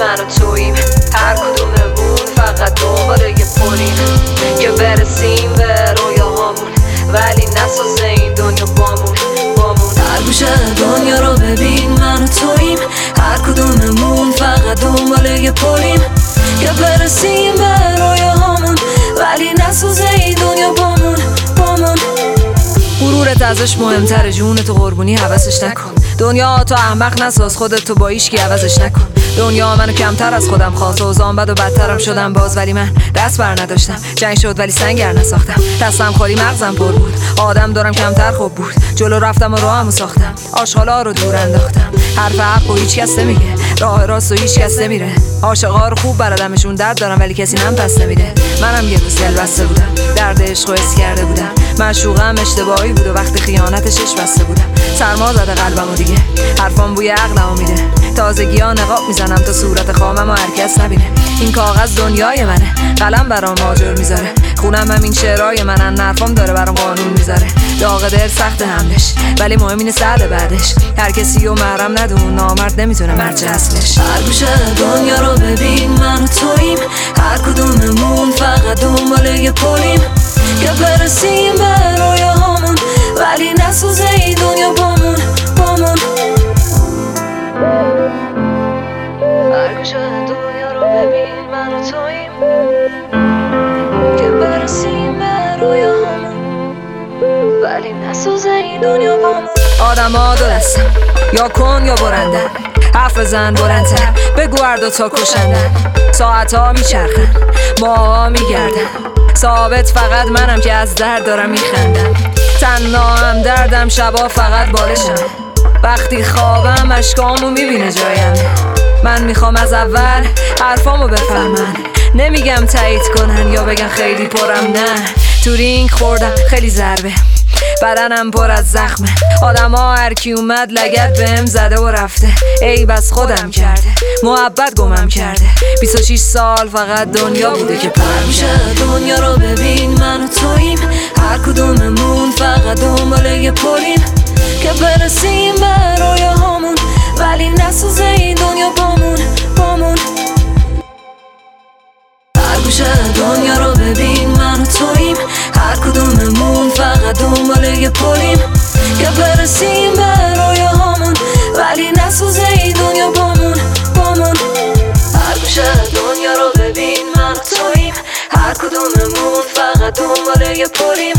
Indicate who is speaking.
Speaker 1: من و تویم هر کدوممون فقط دنبال یه پولیم که برسیم به رویاهامون ولی نسازه این دنیا بامون. بامون. هر گوشه دنیا رو ببین من و تویم هر کدوممون فقط دنبال یه پولیم که برسیم به رویاهامون. ازش مهمتره. جون تو قربونی حوضش نکن. دنیا تو احمق نساز. خودت تو با ایشکی عوضش نکن. دنیا منو کمتر از خودم خواست. اوزان بد و بدترم شدم باز ولی من دست بر نداشتم. جنگ شد ولی سنگر نساختم. دستم خالی مغزم پر بود. آدم دارم کمتر خوب بود. جلو رفتم و راهمو ساختم. آشغالا رو دور انداختم. حرف حق و هیچ کس نمیگه. راه راست و هیچ کس نمیره. عاشقا رو خوب بلدمشون درد دارم ولی کسی نم پس نمیده. منم یه روز دل بسته بودم. درد عشق و کرده بودم. معشوقم اشتباهی بود و وقتی خیانتش اش بسته بودم. سرما زده قلبم و دیگه. حرفام بوی عقلمو میده. تازگی ها نقاب می‌زنم تا صورت خامم و هرکس نبینه. این کاغذ دنیای منه. قلم برام ماجر می‌ذاره. خونم همین شعرهای منن نرفام داره برام قانون می‌ذاره. داغ دل سخت همدش ولی مهم اینه سر بعدش. هر کسی و محرم ندون نامرد نمی‌تونه مرچه اصلش. هر گوشه دنیا رو ببین من و تویم. هر کدوممون فقط دنبال یه پولیم که برسیم ولی نسوزه این دنیا بامون آدم ها یا کن یا برندن حرف بزن بلندتر. بگو هر دوتا کشندن ساعت ها میچرخن ماها میگردن. ثابت فقط منم که از درد دارم میخندم. تنها هم دردم شبا فقط بالشم. وقتی خوابم اشکامو می‌بینه جایم. من می‌خوام از اول حرفامو بفهمن. نمیگم تایید کنن یا بگن خیلی پرم نه. تو رینگ خوردم خیلی ضربه. بدنم پر از زخمه. آدما هر کی اومد لگت بهم زده و رفته. ای بس خودم کرده. محبت گمم کرده. 26 سال فقط دنیا بوده که پر میشه. دنیا رو ببین من و تویم. هر کدوممون فقط دنبال یه پولیم که برسیم به رویاهامون. ولی نسوزه این دنیا بامون. بامون یه پولیم که برسیم به رویاهامون ولی نسوزه این دنیا بامون بامون هر گوشه دنیا رو ببین من تویم. هر کدوممون فقط دنبال یه پولیم